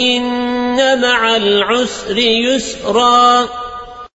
إن مع العسر يسرا